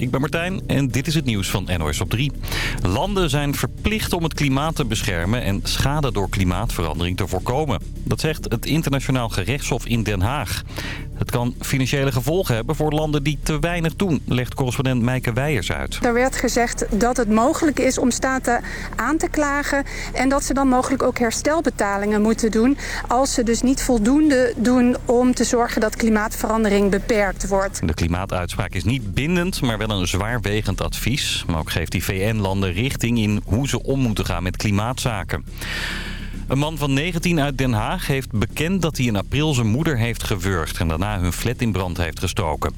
ik ben Martijn en dit is het nieuws van NOS op 3. Landen zijn verplicht om het klimaat te beschermen en schade door klimaatverandering te voorkomen. Dat zegt het Internationaal Gerechtshof in Den Haag. Het kan financiële gevolgen hebben voor landen die te weinig doen, legt correspondent Meike Weijers uit. Er werd gezegd dat het mogelijk is om staten aan te klagen... en dat ze dan mogelijk ook herstelbetalingen moeten doen... als ze dus niet voldoende doen om te zorgen dat klimaatverandering beperkt wordt. De klimaatuitspraak is niet bindend, maar wel een zwaarwegend advies. Maar ook geeft die VN-landen richting in hoe ze om moeten gaan met klimaatzaken. Een man van 19 uit Den Haag heeft bekend dat hij in april zijn moeder heeft gewurgd... en daarna hun flat in brand heeft gestoken.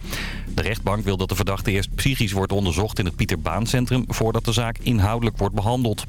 De rechtbank wil dat de verdachte eerst psychisch wordt onderzocht in het Pieter Baan Centrum... voordat de zaak inhoudelijk wordt behandeld.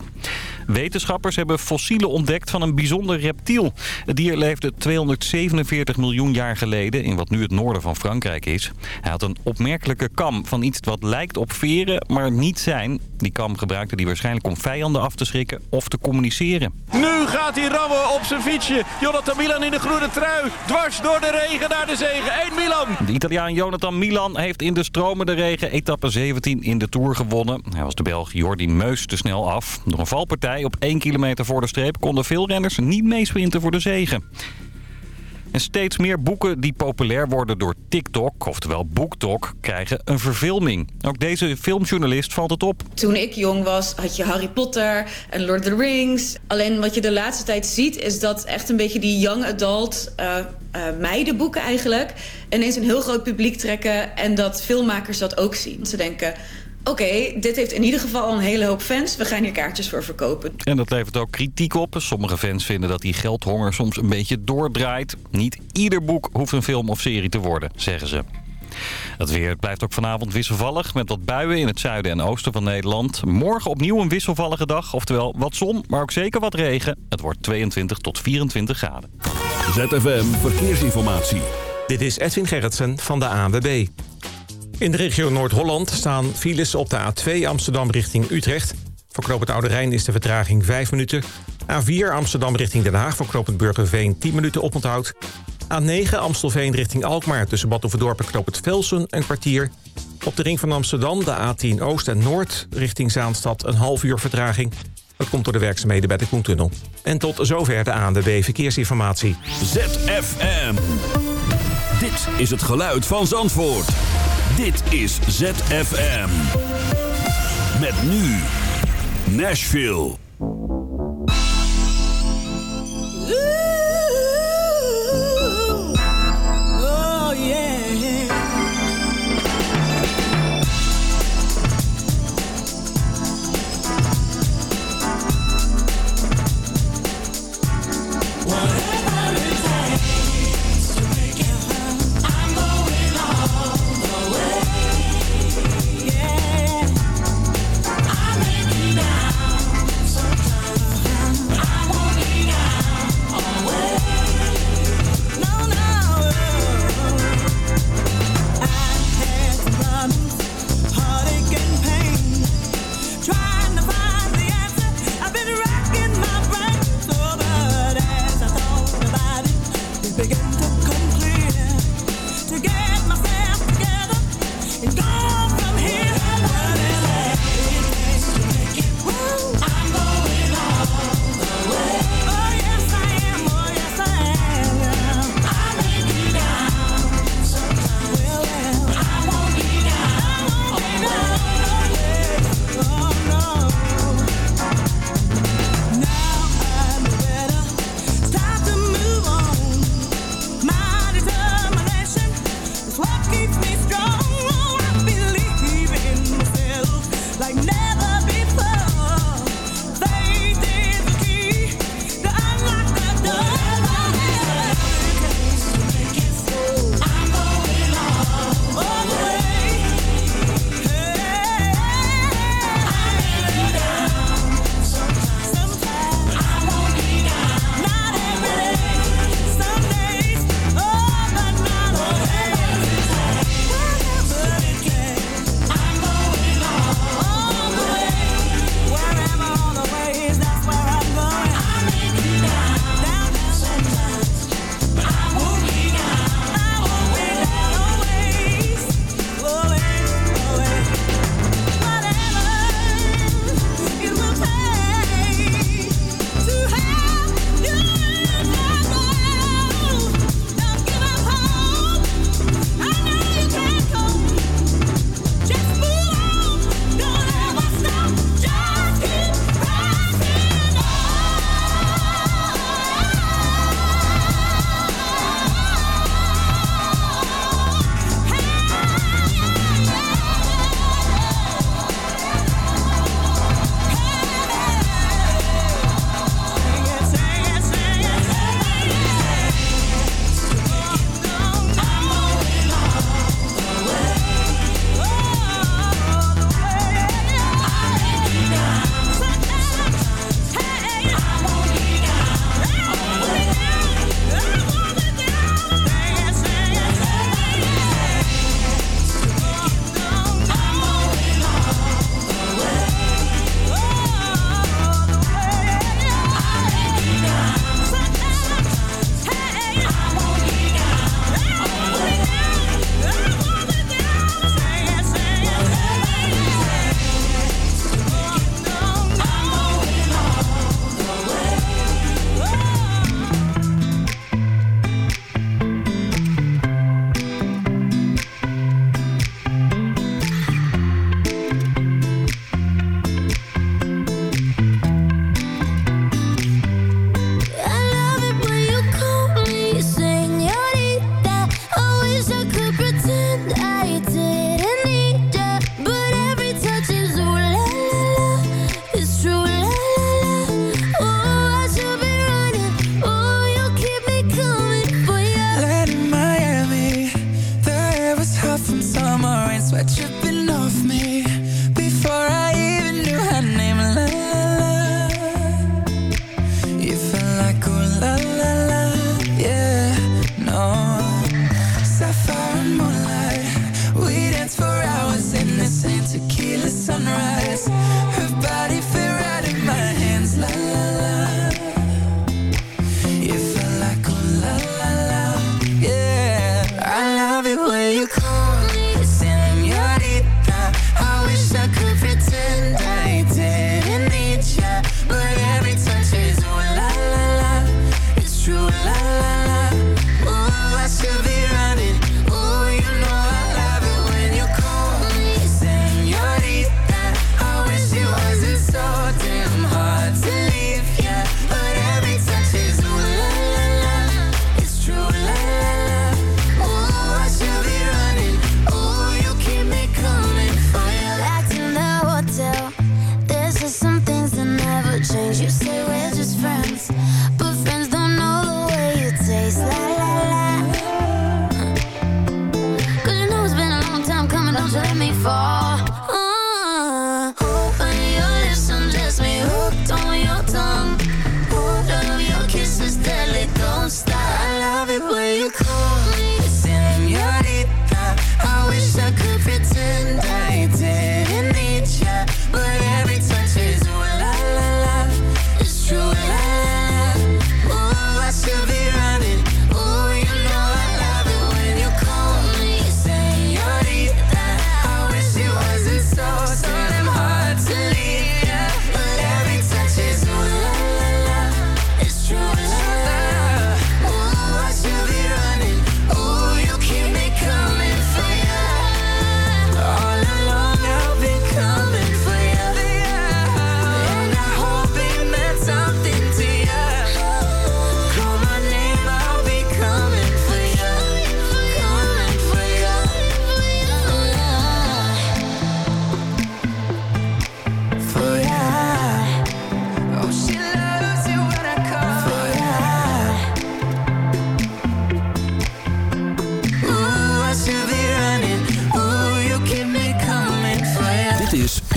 Wetenschappers hebben fossielen ontdekt van een bijzonder reptiel. Het dier leefde 247 miljoen jaar geleden in wat nu het noorden van Frankrijk is. Hij had een opmerkelijke kam van iets wat lijkt op veren, maar niet zijn. Die kam gebruikte hij waarschijnlijk om vijanden af te schrikken of te communiceren. Nu gaat hij rammen op zijn fietsje. Jonathan Milan in de groene trui. Dwars door de regen naar de zegen. 1 Milan. De Italiaan Jonathan Milan heeft in de stromende regen etappe 17 in de Tour gewonnen. Hij was de Belg Jordi Meus te snel af. Door een valpartij op 1 kilometer voor de streep konden veel renners niet meesprinten voor de zegen. En steeds meer boeken die populair worden door TikTok, oftewel BookTok, krijgen een verfilming. Ook deze filmjournalist valt het op. Toen ik jong was had je Harry Potter en Lord of the Rings. Alleen wat je de laatste tijd ziet is dat echt een beetje die young adult uh, uh, meidenboeken eigenlijk... ineens een heel groot publiek trekken en dat filmmakers dat ook zien. Ze denken oké, dit heeft in ieder geval een hele hoop fans. We gaan hier kaartjes voor verkopen. En dat levert ook kritiek op. Sommige fans vinden dat die geldhonger soms een beetje doordraait. Niet ieder boek hoeft een film of serie te worden, zeggen ze. Het weer blijft ook vanavond wisselvallig met wat buien in het zuiden en oosten van Nederland. Morgen opnieuw een wisselvallige dag, oftewel wat zon, maar ook zeker wat regen. Het wordt 22 tot 24 graden. ZFM Verkeersinformatie. Dit is Edwin Gerritsen van de ANWB. In de regio Noord-Holland staan files op de A2 Amsterdam richting Utrecht. Voor Knoop het Oude Rijn is de vertraging 5 minuten. A4 Amsterdam richting Den Haag voor Knoop het Burgerveen 10 minuten oponthoud. A9 Amstelveen richting Alkmaar tussen Bad Overdorp en Knoop het Velsen een kwartier. Op de ring van Amsterdam de A10 Oost en Noord richting Zaanstad een half uur vertraging. Dat komt door de werkzaamheden bij de Koentunnel. En tot zover de ANWB Verkeersinformatie. ZFM. Dit is het geluid van Zandvoort. Dit is ZFM. Met nu Nashville.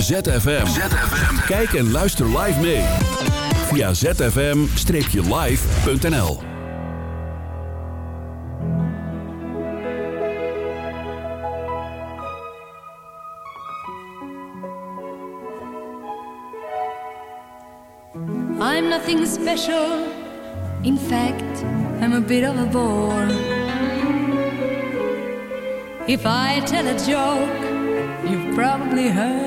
ZFM. Kijk en luister live mee. Via zfm-live.nl I'm nothing special. In fact, I'm a bit of a bore. If I tell a joke, you've probably heard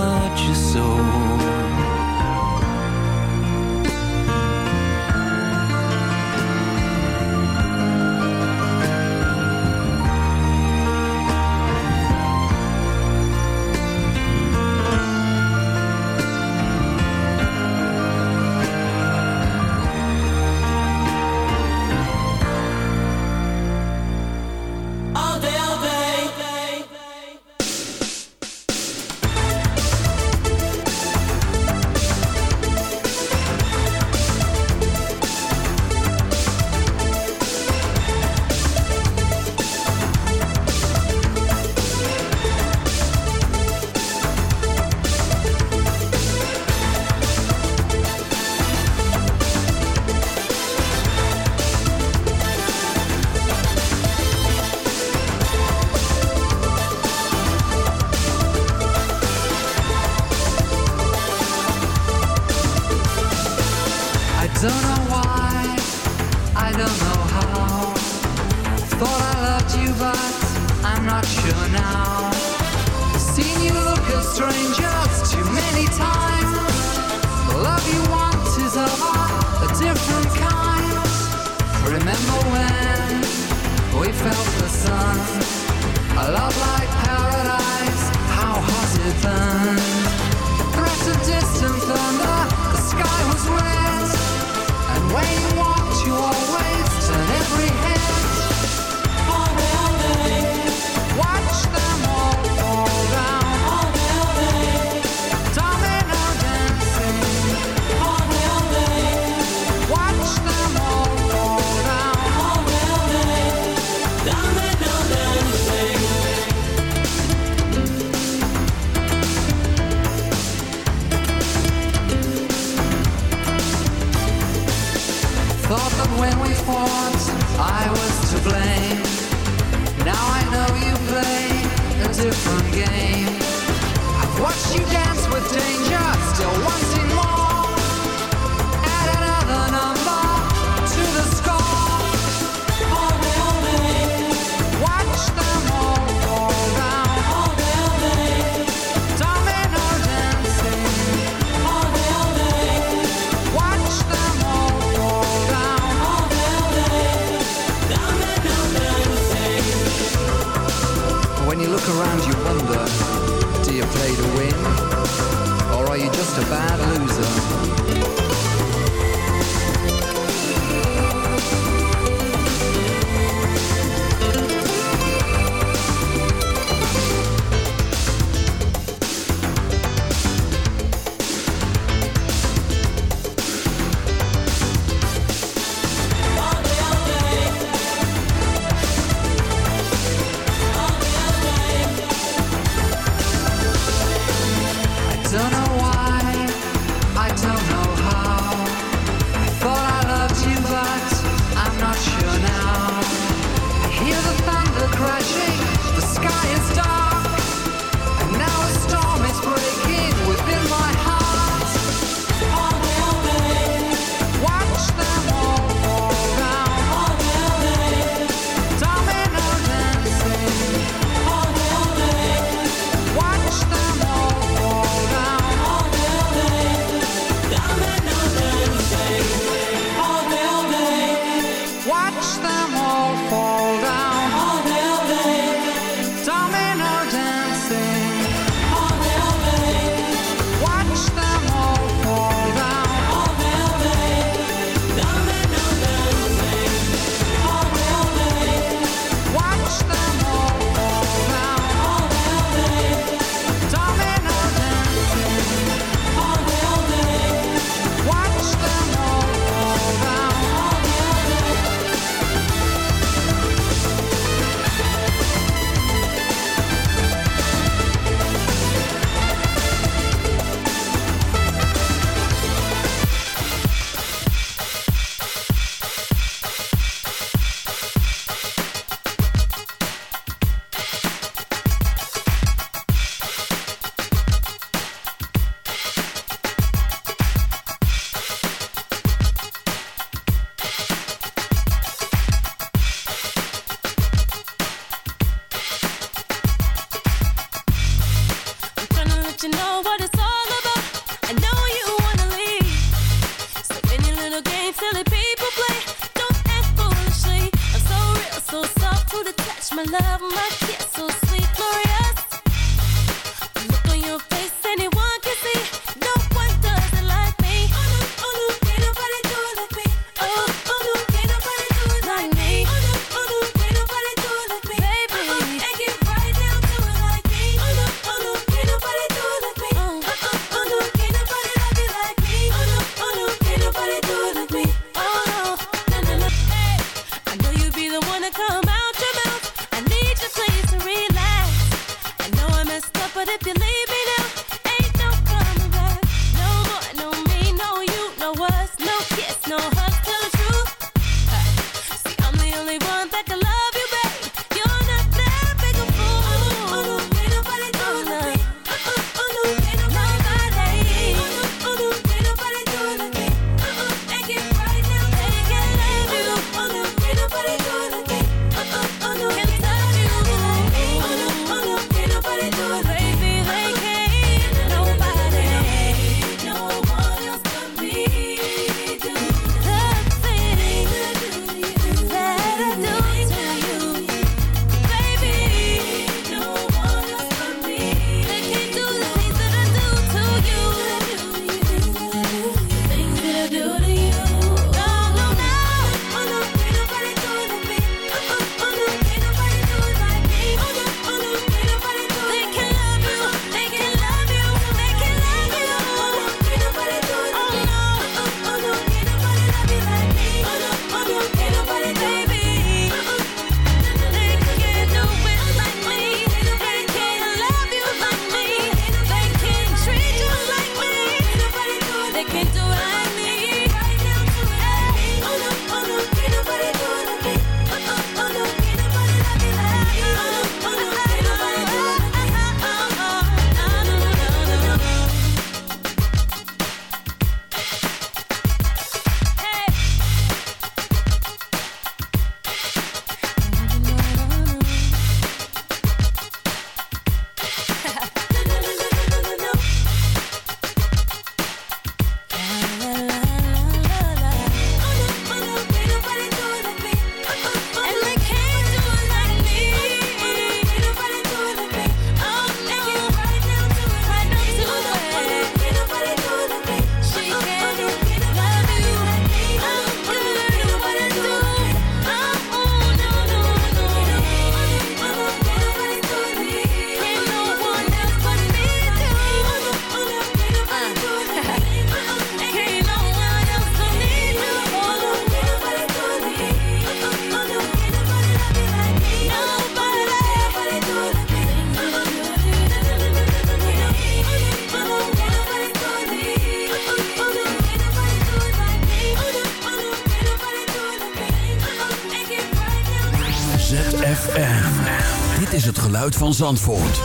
Zandvoort.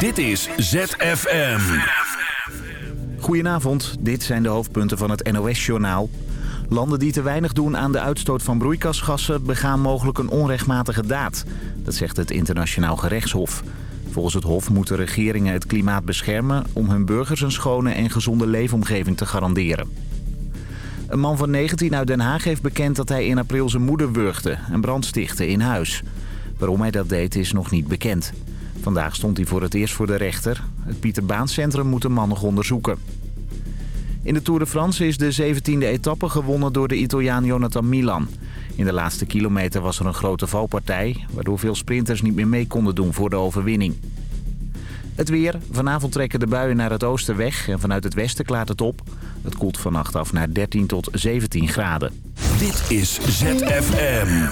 Dit is ZFM. Goedenavond, dit zijn de hoofdpunten van het NOS-journaal. Landen die te weinig doen aan de uitstoot van broeikasgassen... begaan mogelijk een onrechtmatige daad. Dat zegt het Internationaal Gerechtshof. Volgens het Hof moeten regeringen het klimaat beschermen... om hun burgers een schone en gezonde leefomgeving te garanderen. Een man van 19 uit Den Haag heeft bekend dat hij in april zijn moeder wurgde... en brand stichtte in huis. Waarom hij dat deed is nog niet bekend. Vandaag stond hij voor het eerst voor de rechter. Het Pieter moet de man nog onderzoeken. In de Tour de France is de 17e etappe gewonnen door de Italiaan Jonathan Milan. In de laatste kilometer was er een grote valpartij... waardoor veel sprinters niet meer mee konden doen voor de overwinning. Het weer. Vanavond trekken de buien naar het oosten weg... en vanuit het westen klaart het op. Het koelt vannacht af naar 13 tot 17 graden. Dit is ZFM.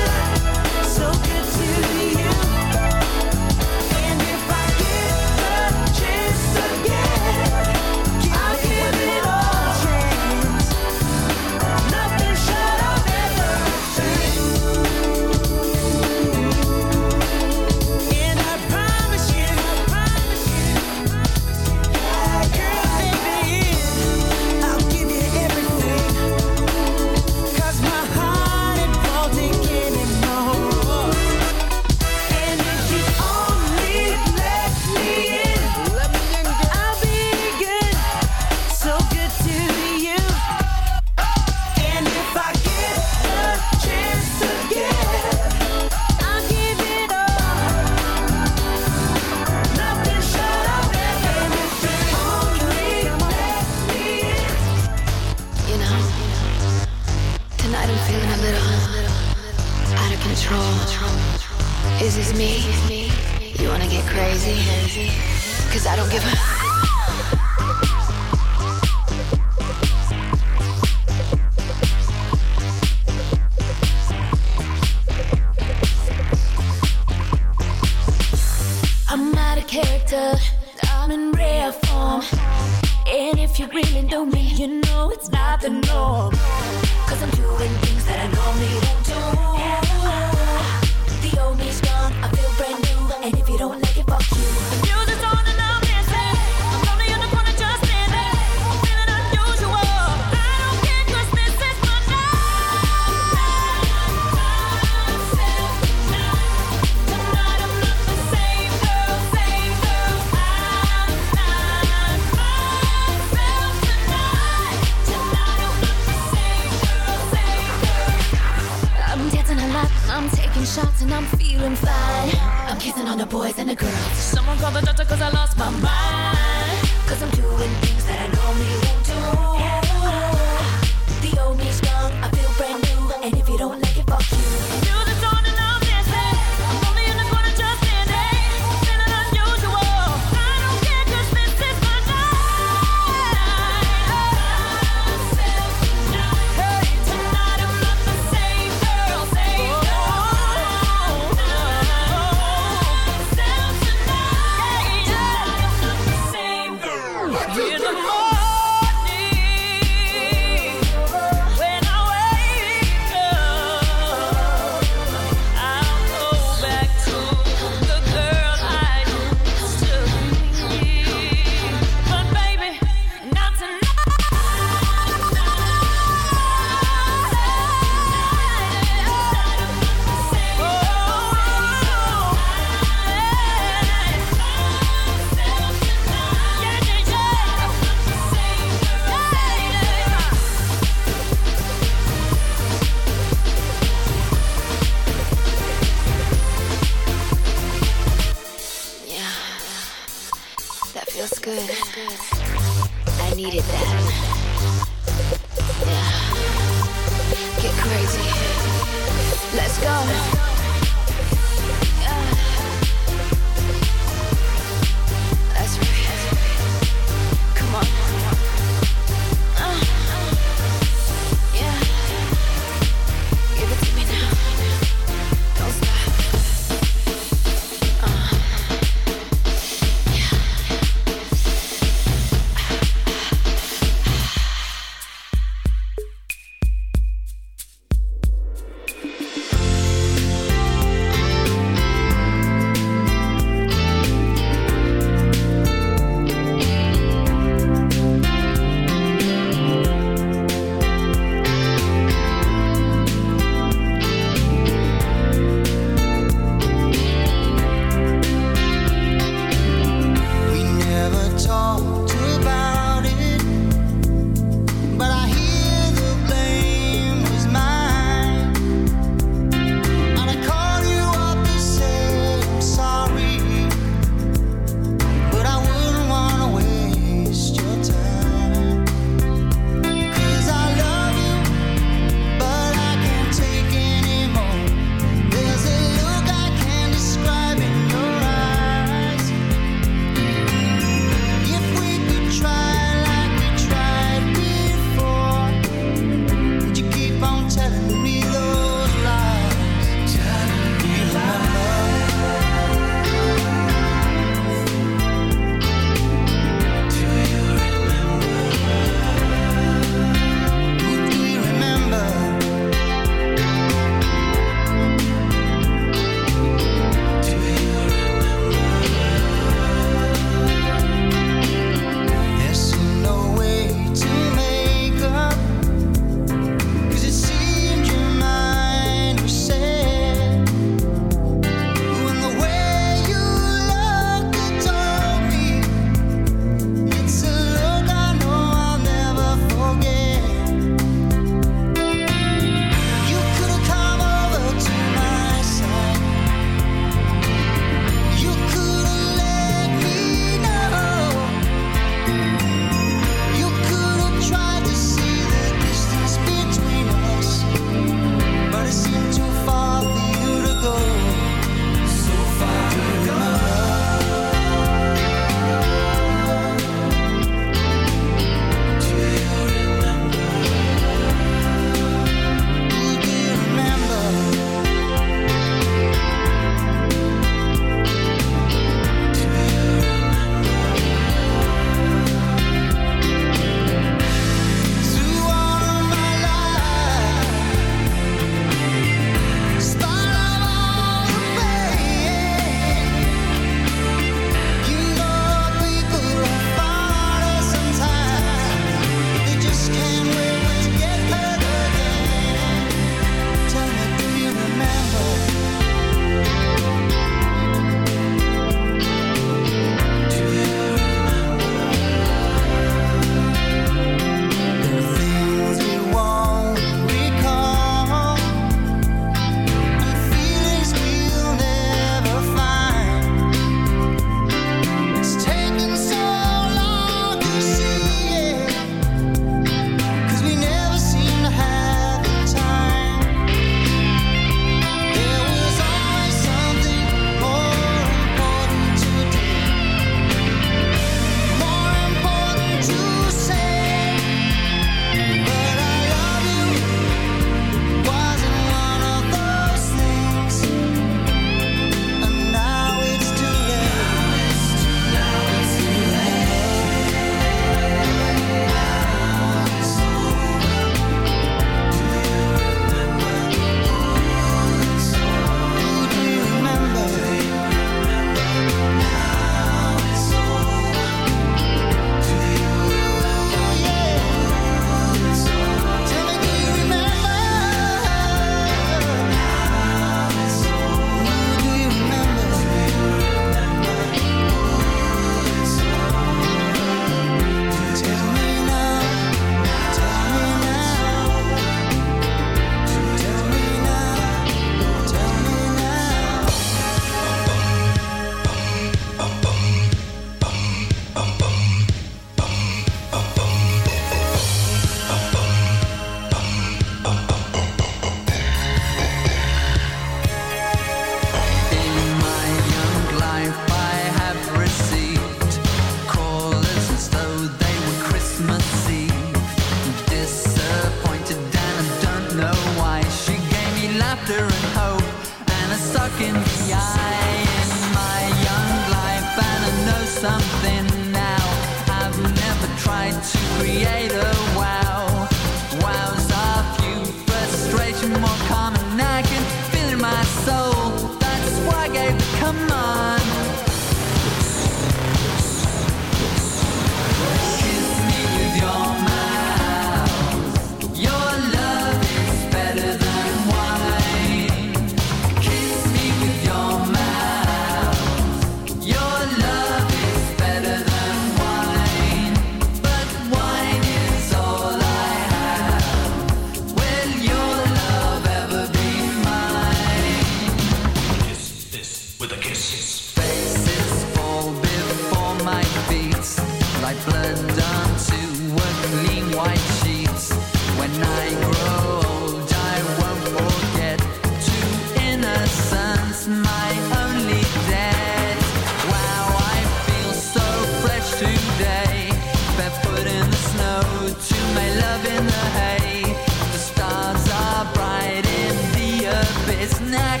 neck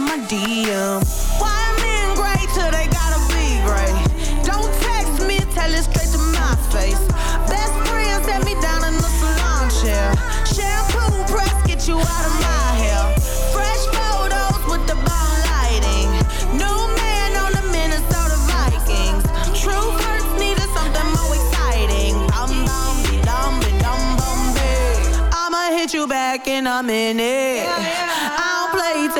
in my DM. Why men great till they gotta be great? Don't text me, tell it straight to my face. Best friend set me down in the salon chair. Shampoo press, get you out of my hair. Fresh photos with the bomb lighting. New man on the Minnesota Vikings. True hurts needed something more exciting. I'm dumb, dumb, dumb, dumb, I'ma hit you back in a minute. Yeah, yeah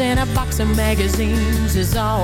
and a box of magazines is all